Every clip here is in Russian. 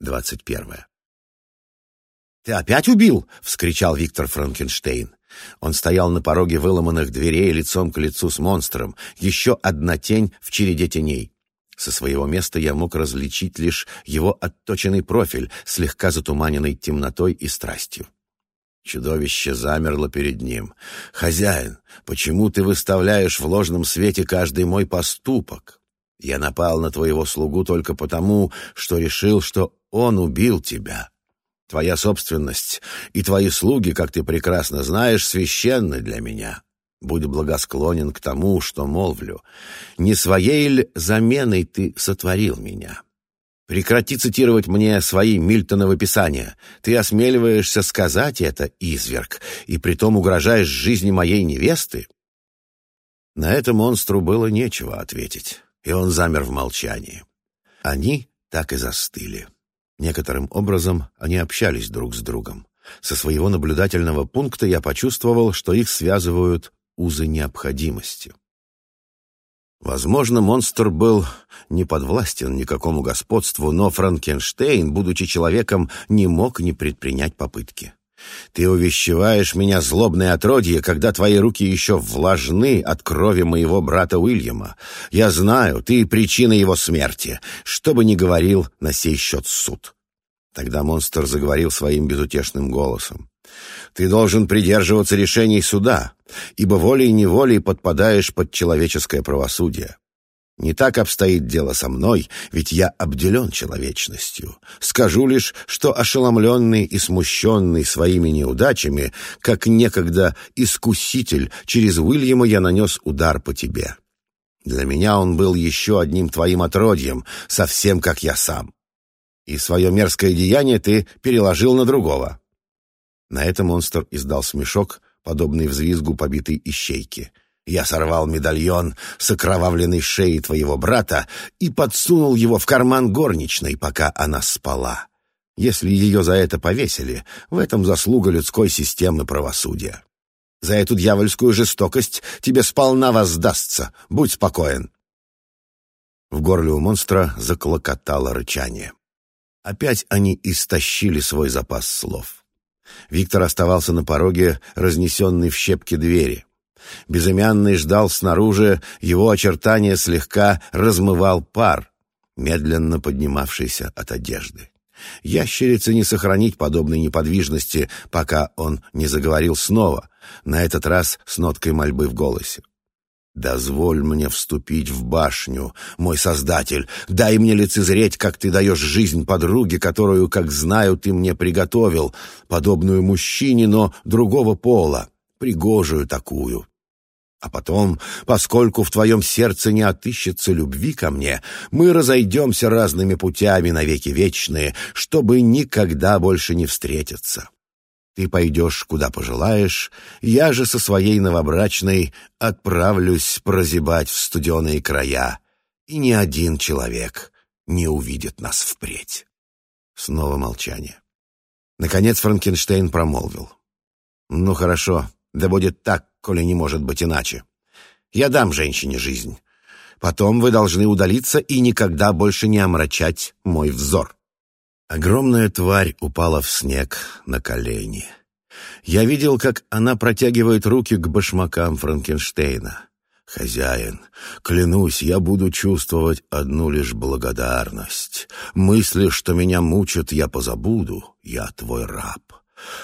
21. «Ты опять убил?» — вскричал Виктор Франкенштейн. Он стоял на пороге выломанных дверей лицом к лицу с монстром. Еще одна тень в череде теней. Со своего места я мог различить лишь его отточенный профиль, слегка затуманенный темнотой и страстью. Чудовище замерло перед ним. «Хозяин, почему ты выставляешь в ложном свете каждый мой поступок? Я напал на твоего слугу только потому, что решил, что он убил тебя. Твоя собственность и твои слуги, как ты прекрасно знаешь, священны для меня. Будь благосклонен к тому, что молвлю. Не своей ли заменой ты сотворил меня? Прекрати цитировать мне свои Мильтоновы писания. Ты осмеливаешься сказать это, изверг, и притом угрожаешь жизни моей невесты?» На это монстру было нечего ответить, и он замер в молчании. Они так и застыли. Некоторым образом они общались друг с другом. Со своего наблюдательного пункта я почувствовал, что их связывают узы необходимости. Возможно, монстр был не подвластен никакому господству, но Франкенштейн, будучи человеком, не мог не предпринять попытки. Ты увещеваешь меня, злобное отродье, когда твои руки еще влажны от крови моего брата Уильяма. Я знаю, ты причина его смерти, что бы ни говорил на сей счет суд». Тогда монстр заговорил своим безутешным голосом. «Ты должен придерживаться решений суда, ибо волей-неволей подпадаешь под человеческое правосудие. Не так обстоит дело со мной, ведь я обделен человечностью. Скажу лишь, что ошеломленный и смущенный своими неудачами, как некогда искуситель, через Уильяма я нанес удар по тебе. Для меня он был еще одним твоим отродьем, совсем как я сам. И свое мерзкое деяние ты переложил на другого». На это монстр издал смешок, подобный взвизгу побитой ищейки — я сорвал медальон с окровавленной шеи твоего брата и подсунул его в карман горничной, пока она спала. Если ее за это повесили, в этом заслуга людской системы правосудия. За эту дьявольскую жестокость тебе сполна воздастся. Будь спокоен. В горле у монстра заклокотало рычание. Опять они истощили свой запас слов. Виктор оставался на пороге, разнесенный в щепки двери. Безымянный ждал снаружи, его очертания слегка размывал пар, медленно поднимавшийся от одежды. Ящерице не сохранить подобной неподвижности, пока он не заговорил снова, на этот раз с ноткой мольбы в голосе. «Дозволь мне вступить в башню, мой Создатель, дай мне лицезреть, как ты даешь жизнь подруге, которую, как знаю, ты мне приготовил, подобную мужчине, но другого пола, пригожую такую, а потом, поскольку в твоем сердце не отыщется любви ко мне, мы разойдемся разными путями навеки вечные, чтобы никогда больше не встретиться. Ты пойдешь, куда пожелаешь, я же со своей новобрачной отправлюсь прозябать в студеные края, и ни один человек не увидит нас впредь. Снова молчание. Наконец Франкенштейн промолвил. «Ну хорошо, да будет так, коли не может быть иначе. Я дам женщине жизнь. Потом вы должны удалиться и никогда больше не омрачать мой взор». Огромная тварь упала в снег на колени. Я видел, как она протягивает руки к башмакам Франкенштейна. «Хозяин, клянусь, я буду чувствовать одну лишь благодарность. Мысли, что меня мучат, я позабуду. Я твой раб.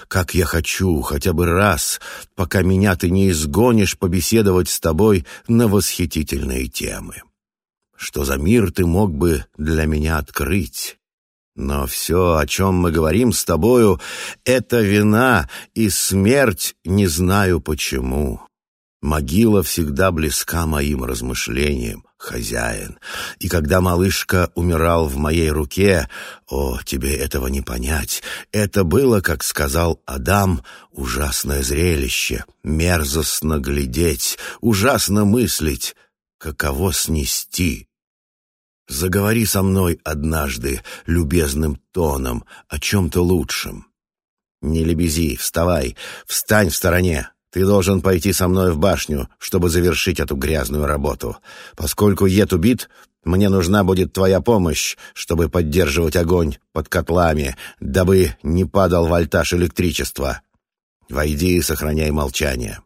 Как я хочу хотя бы раз, пока меня ты не изгонишь, побеседовать с тобой на восхитительные темы. Что за мир ты мог бы для меня открыть? Но все, о чем мы говорим с тобою, — это вина и смерть, не знаю почему. Могила всегда близка моим размышлениям, хозяин. И когда малышка умирал в моей руке, о, тебе этого не понять, это было, как сказал Адам, ужасное зрелище, мерзостно глядеть, ужасно мыслить, каково снести. Заговори со мной однажды любезным тоном о чем-то лучшем. Не лебези, вставай, встань в стороне, ты должен пойти со мной в башню, чтобы завершить эту грязную работу. Поскольку Ед убит, мне нужна будет твоя помощь, чтобы поддерживать огонь под котлами, дабы не падал вольтаж электричества. Войди и сохраняй молчание».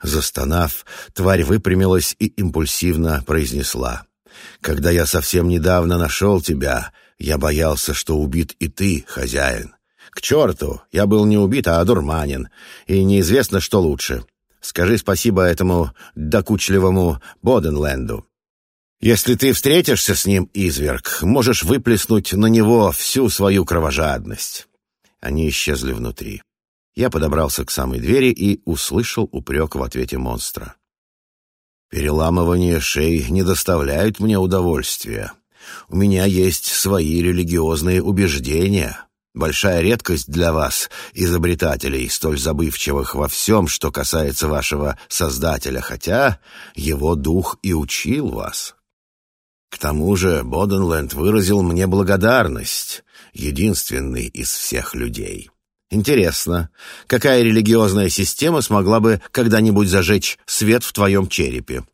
Застонав, тварь выпрямилась и импульсивно произнесла. «Когда я совсем недавно нашел тебя, я боялся, что убит и ты, хозяин. К черту! Я был не убит, а одурманен. И неизвестно, что лучше. Скажи спасибо этому докучливому Боденленду. Если ты встретишься с ним, изверг, можешь выплеснуть на него всю свою кровожадность». Они исчезли внутри. Я подобрался к самой двери и услышал упрек в ответе монстра. «Переламывание шеи не доставляют мне удовольствия. У меня есть свои религиозные убеждения. Большая редкость для вас, изобретателей, столь забывчивых во всем, что касается вашего Создателя, хотя его дух и учил вас. К тому же Боденленд выразил мне благодарность, единственный из всех людей. Интересно, какая религиозная система смогла бы когда-нибудь зажечь свет в твоем черепе?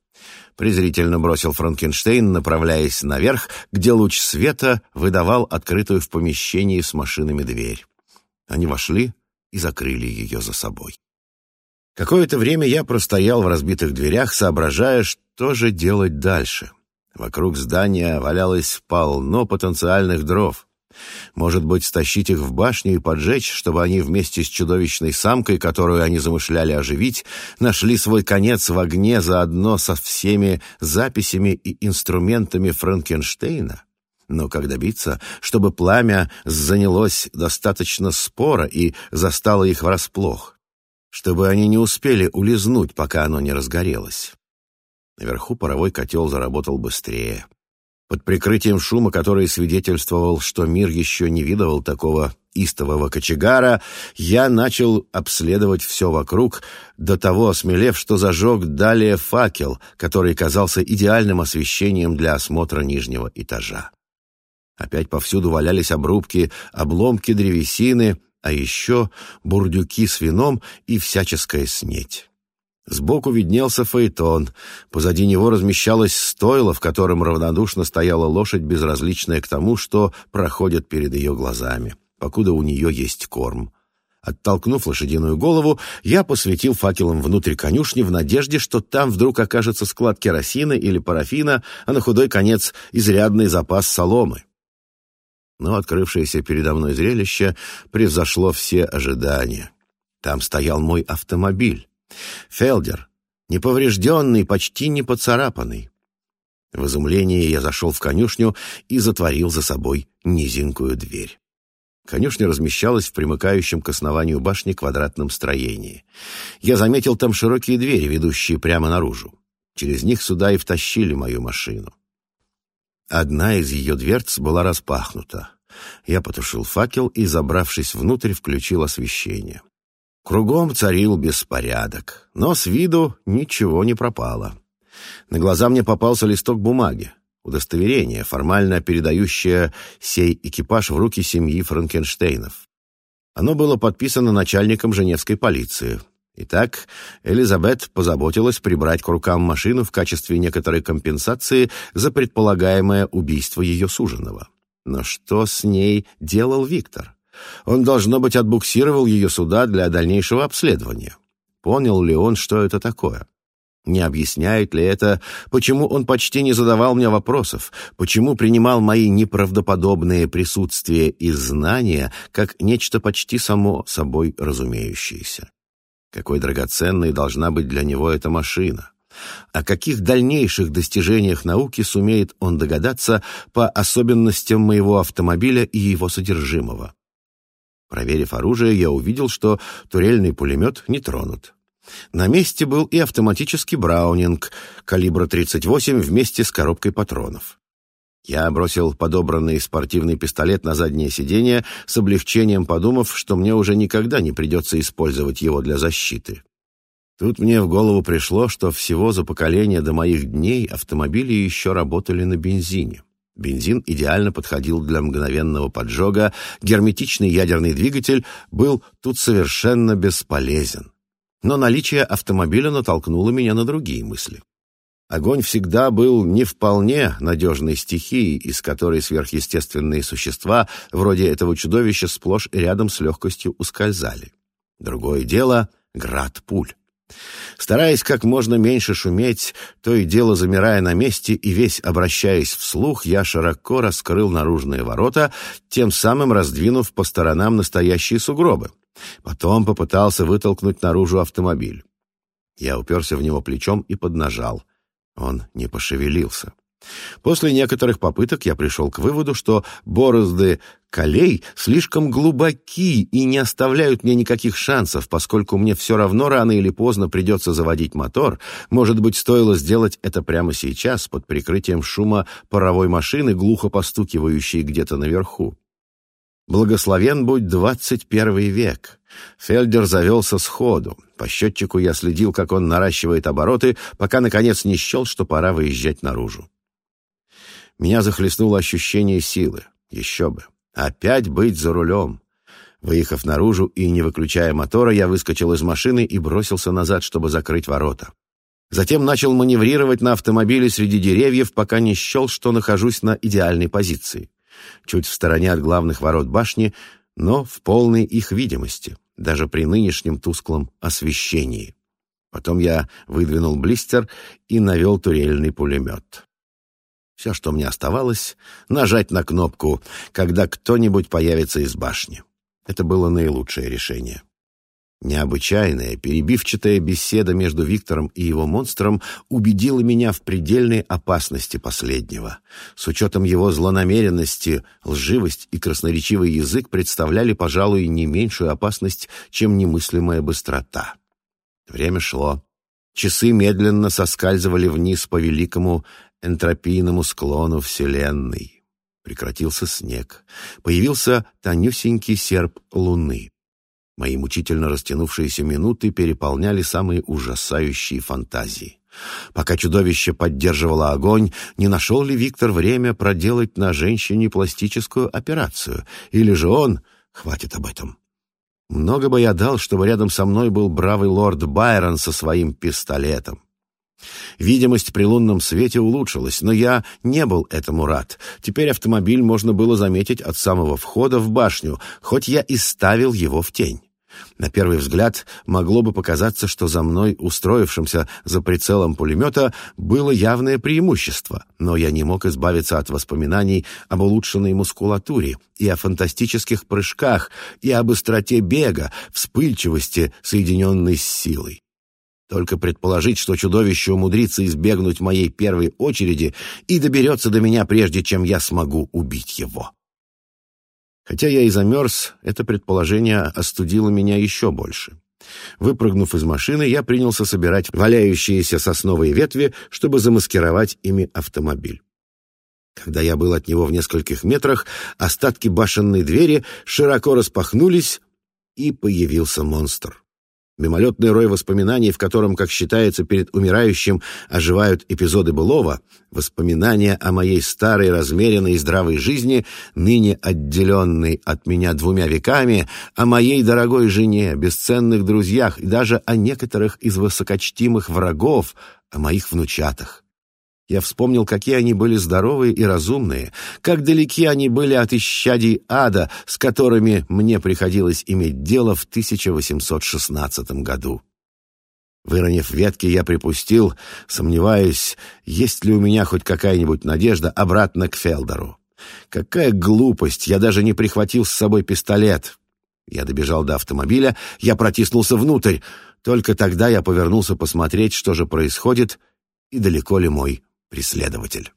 презрительно бросил Франкенштейн, направляясь наверх, где луч света выдавал открытую в помещении с машинами дверь. Они вошли и закрыли ее за собой. Какое-то время я простоял в разбитых дверях, соображая, что же делать дальше. Вокруг здания валялось полно потенциальных дров. Может быть, стащить их в башню и поджечь, чтобы они вместе с чудовищной самкой, которую они замышляли оживить, нашли свой конец в огне заодно со всеми записями и инструментами Франкенштейна? Но как добиться, чтобы пламя занялось достаточно спора и застало их врасплох? Чтобы они не успели улизнуть, пока оно не разгорелось. Наверху паровой котел заработал быстрее. Под прикрытием шума, который свидетельствовал, что мир еще не видывал такого истового кочегара, я начал обследовать все вокруг, до того осмелев, что зажег далее факел, который казался идеальным освещением для осмотра нижнего этажа. Опять повсюду валялись обрубки, обломки древесины, а еще бурдюки с вином и всяческая снеть. Сбоку виднелся фаэтон, позади него размещалось стойло, в котором равнодушно стояла лошадь, безразличная к тому, что проходит перед ее глазами, покуда у нее есть корм. Оттолкнув лошадиную голову, я посветил факелом внутрь конюшни в надежде, что там вдруг окажется склад керосина или парафина, а на худой конец изрядный запас соломы. Но открывшееся передо мной зрелище превзошло все ожидания. Там стоял мой автомобиль. Фелдер, неповрежденный, почти не поцарапанный. В изумлении я зашел в конюшню и затворил за собой низенькую дверь. Конюшня размещалась в примыкающем к основанию башни квадратном строении. Я заметил там широкие двери, ведущие прямо наружу. Через них сюда и втащили мою машину. Одна из ее дверц была распахнута. Я потушил факел и, забравшись внутрь, включил освещение. Кругом царил беспорядок, но с виду ничего не пропало. На глаза мне попался листок бумаги, удостоверение, формально передающее сей экипаж в руки семьи Франкенштейнов. Оно было подписано начальником женевской полиции. Итак, Элизабет позаботилась прибрать к рукам машину в качестве некоторой компенсации за предполагаемое убийство ее суженого. Но что с ней делал Виктор? Он, должно быть, отбуксировал ее сюда для дальнейшего обследования. Понял ли он, что это такое? Не объясняет ли это, почему он почти не задавал мне вопросов, почему принимал мои неправдоподобные присутствия и знания как нечто почти само собой разумеющееся? Какой драгоценной должна быть для него эта машина? О каких дальнейших достижениях науки сумеет он догадаться по особенностям моего автомобиля и его содержимого? Проверив оружие, я увидел, что турельный пулемет не тронут. На месте был и автоматический браунинг калибра 38 вместе с коробкой патронов. Я бросил подобранный спортивный пистолет на заднее сиденье, с облегчением подумав, что мне уже никогда не придется использовать его для защиты. Тут мне в голову пришло, что всего за поколение до моих дней автомобили еще работали на бензине. Бензин идеально подходил для мгновенного поджога, герметичный ядерный двигатель был тут совершенно бесполезен. Но наличие автомобиля натолкнуло меня на другие мысли. Огонь всегда был не вполне надежной стихией, из которой сверхъестественные существа, вроде этого чудовища, сплошь и рядом с легкостью ускользали. Другое дело — град пуль. Стараясь как можно меньше шуметь, то и дело замирая на месте и весь обращаясь вслух, я широко раскрыл наружные ворота, тем самым раздвинув по сторонам настоящие сугробы. Потом попытался вытолкнуть наружу автомобиль. Я уперся в него плечом и поднажал. Он не пошевелился. После некоторых попыток я пришел к выводу, что борозды колей слишком глубоки и не оставляют мне никаких шансов, поскольку мне все равно рано или поздно придется заводить мотор. Может быть, стоило сделать это прямо сейчас, под прикрытием шума паровой машины, глухо постукивающей где-то наверху. Благословен будь двадцать первый век. Фельдер завелся сходу. По счетчику я следил, как он наращивает обороты, пока, наконец, не счел, что пора выезжать наружу. Меня захлестнуло ощущение силы. Еще бы. Опять быть за рулем. Выехав наружу и не выключая мотора, я выскочил из машины и бросился назад, чтобы закрыть ворота. Затем начал маневрировать на автомобиле среди деревьев, пока не счел, что нахожусь на идеальной позиции. Чуть в стороне от главных ворот башни, но в полной их видимости, даже при нынешнем тусклом освещении. Потом я выдвинул блистер и навел турельный пулемет. Все, что мне оставалось, нажать на кнопку, когда кто-нибудь появится из башни. Это было наилучшее решение. Необычайная, перебивчатая беседа между Виктором и его монстром убедила меня в предельной опасности последнего. С учетом его злонамеренности, лживость и красноречивый язык представляли, пожалуй, не меньшую опасность, чем немыслимая быстрота. Время шло. Часы медленно соскальзывали вниз по великому энтропийному склону Вселенной. Прекратился снег. Появился тонюсенький серп луны. Мои мучительно растянувшиеся минуты переполняли самые ужасающие фантазии. Пока чудовище поддерживало огонь, не нашел ли Виктор время проделать на женщине пластическую операцию? Или же он... Хватит об этом. Много бы я дал, чтобы рядом со мной был бравый лорд Байрон со своим пистолетом. Видимость при лунном свете улучшилась, но я не был этому рад. Теперь автомобиль можно было заметить от самого входа в башню, хоть я и ставил его в тень. На первый взгляд могло бы показаться, что за мной, устроившимся за прицелом пулемета, было явное преимущество, но я не мог избавиться от воспоминаний об улучшенной мускулатуре и о фантастических прыжках, и о быстроте бега, вспыльчивости, соединенной с силой. Только предположить, что чудовище умудрится избегнуть моей первой очереди и доберется до меня, прежде чем я смогу убить его. Хотя я и замерз, это предположение остудило меня еще больше. Выпрыгнув из машины, я принялся собирать валяющиеся сосновые ветви, чтобы замаскировать ими автомобиль. Когда я был от него в нескольких метрах, остатки башенной двери широко распахнулись, и появился монстр. Мимолетный рой воспоминаний, в котором, как считается, перед умирающим оживают эпизоды былого, воспоминания о моей старой, размеренной и здравой жизни, ныне отделенной от меня двумя веками, о моей дорогой жене, бесценных друзьях и даже о некоторых из высокочтимых врагов, о моих внучатах. Я вспомнил, какие они были здоровые и разумные, как далеки они были от исчадий ада, с которыми мне приходилось иметь дело в 1816 году. Выронив ветки, я припустил, сомневаюсь, есть ли у меня хоть какая-нибудь надежда обратно к Фелдору. Какая глупость, я даже не прихватил с собой пистолет. Я добежал до автомобиля, я протиснулся внутрь. Только тогда я повернулся посмотреть, что же происходит и далеко ли мой преследователь.